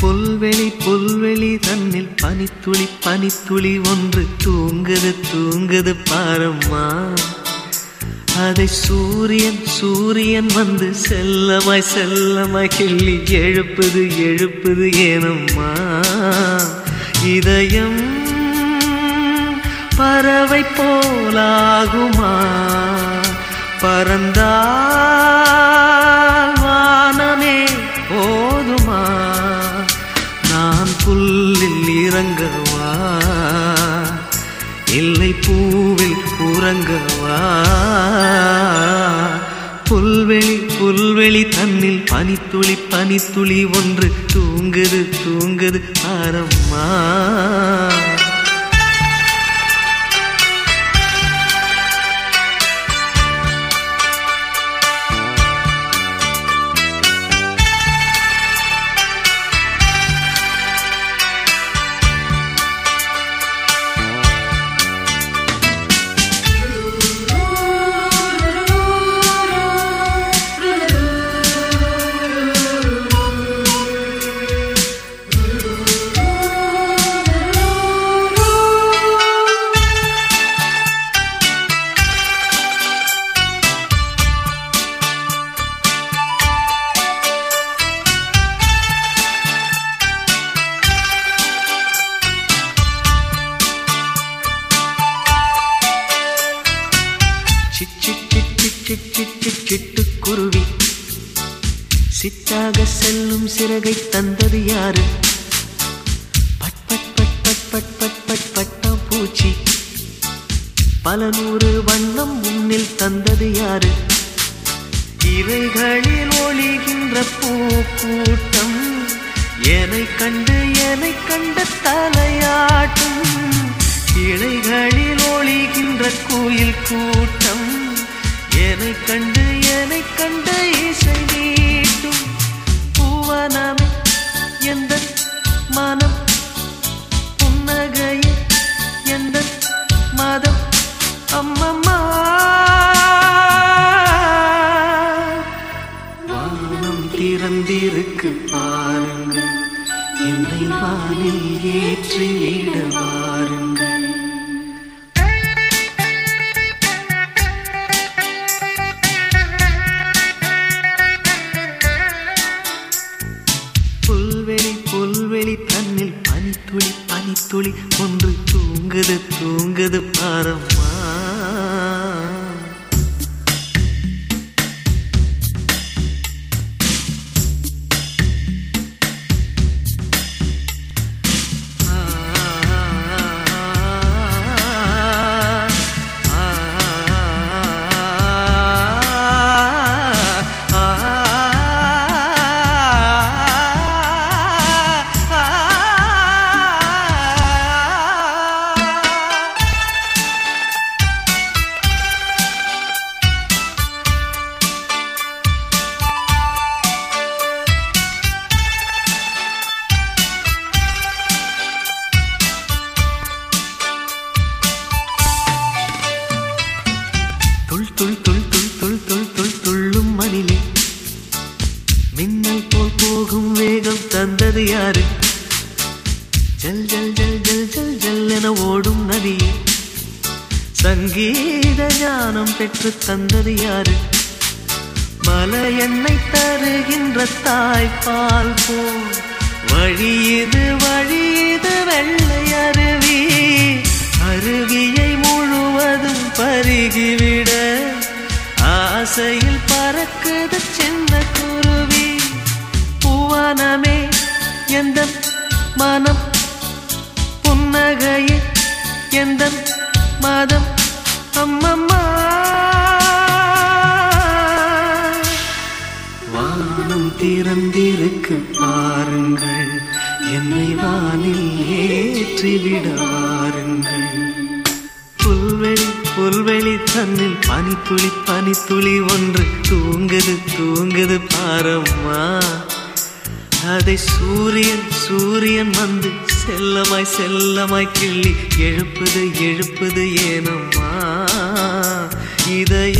புல்வெளி புல்வெளி தன்னில் பனித்துளி பனித்துளி ஒன்று தூங்குது தூங்குது பாரம்மா. அதை சூரியன் சூரியன் வந்து செல்லமாய் செல்லமாய் கிள்ளி எழுப்புது எழுப்புது ஏனம்மா. இதயம் பறவை போலாகுமா? பறந்தா உறங்கவா? புல்வெளி புல்வெளி தன்னில் பனித்துளி பனித்துளி ஒன்று தூங்குது தூங்குது ஆரம்மா. சிட்டு சிட்டு குருவி. சித்தாக செல்லும் சிறகை தந்தது யாரு? பட் பட் பட் பட் பட் பட் பட் பட்டாம் பூச்சி. பல நூறு வண்ணம் முன்னில் தந்தது யாரு? இவைகளில் ஒளிகின்ற பூ கூட்டம் என்னை கண்டு என்னை கண்ட தலையாட்டும். இலைகளில் ஒளிகின்ற கோயில் கூட்டம் என்னை கண்டு என்னை கண்ட இசை நீட்டும் பூவனமே. எந்த மனம் புன்னகையே எந்த மதம் அம்மம்மா. வானம் திறந்திருக்கு பாருங்கள் என்னை வானில் ஏற்றிவிட புல்வெளி புல்வெளி தன்னில் பனித்துளி பனித்துளி. ஒன்று தூங்குது தூங்குது பாரம்மா. மின்னல் போல் போகும் வேகம் தந்தது யாரு? ஜல் ஜல் ஜல் ஜல் ஜல் ஜல் என ஓடும் நதியே. சங்கீத ஞானம் பெற்று தந்தது யாரு? மல எண்ணெய் தருகின்ற தாய்ப்பால் போல். வழி இது வழி இது வெள்ளை அருவி. அருவியை முழுவதும் பருகிவிட. ஆசையில் பறக்க மனமே எந்த மனம் புன்னகையே எந்த மதம் அம்மம்மா. வானம் திறந்திருக்கு பாருங்கள். என்னை வானில் ஏற்றிவிடாருங்கள். புல்வெளி புல்வெளி தன்னில் பனித்துளி பனித்துளி ஒன்று தூங்குது தூங்குது பாரம்மா. அதை சூரியன் சூரியன் வந்து செல்லமாய் செல்லமாய் கிள்ளி எழுப்புது எழுப்புது ஏனம்மா? இதயம்